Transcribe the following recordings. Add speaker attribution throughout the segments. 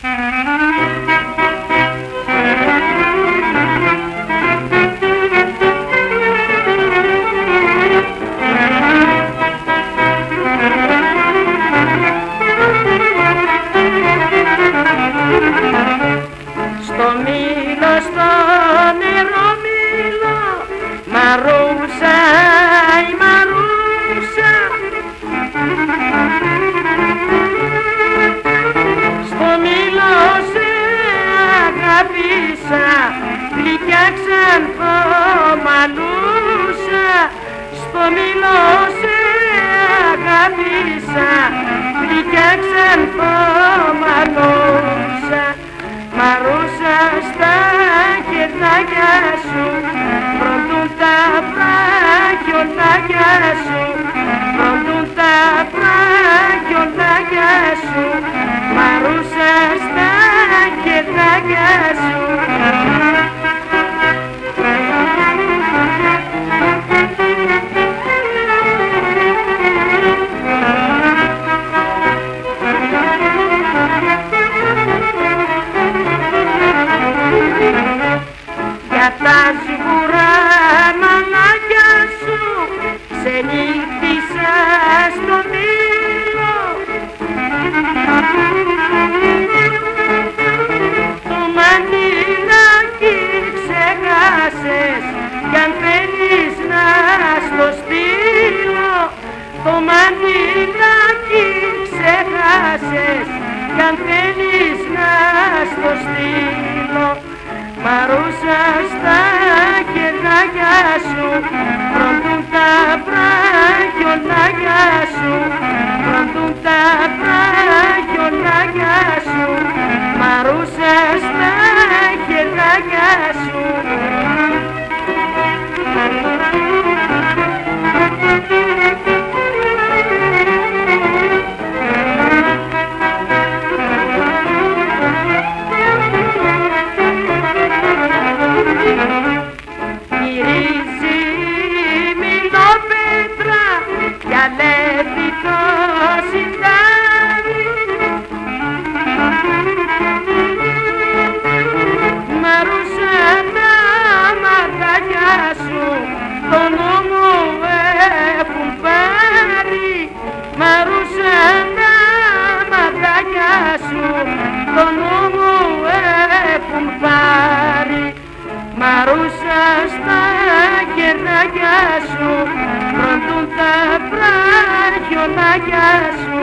Speaker 1: Στο μήλο, στο αγάπησα, γλυκιά ξανθό μαλούσα. Στο μήλο σε αγάπησα, γλυκιά ξανθό μαλούσα. Μαρούσα στα χεράκια σου Προτούν τα βράχιονάκια σου Το μαντιλάκι ξεχάσες κι αν θέλεις να στο στείλω. Μαρούσα στα χεράκια σου Προτούν τα βράχιονάκια σου Προτούν τα βράχιονάκια σου. Μαρούσα στα για λέπι το συντάρι Μαρούσα τα μαρτάκια σου τον νόμο έχουν πάρει. Μαρούσα τα μαρτάκια σου τον νόμο έχουν πάρει. Μαρούσα στα κεράκια σου. Προτούν τα πραχιολάκια σου.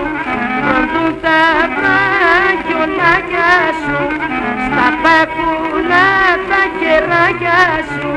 Speaker 1: Προτούν τα πραχιολάκια σου. Στα παπούλα τα κεράκια σου.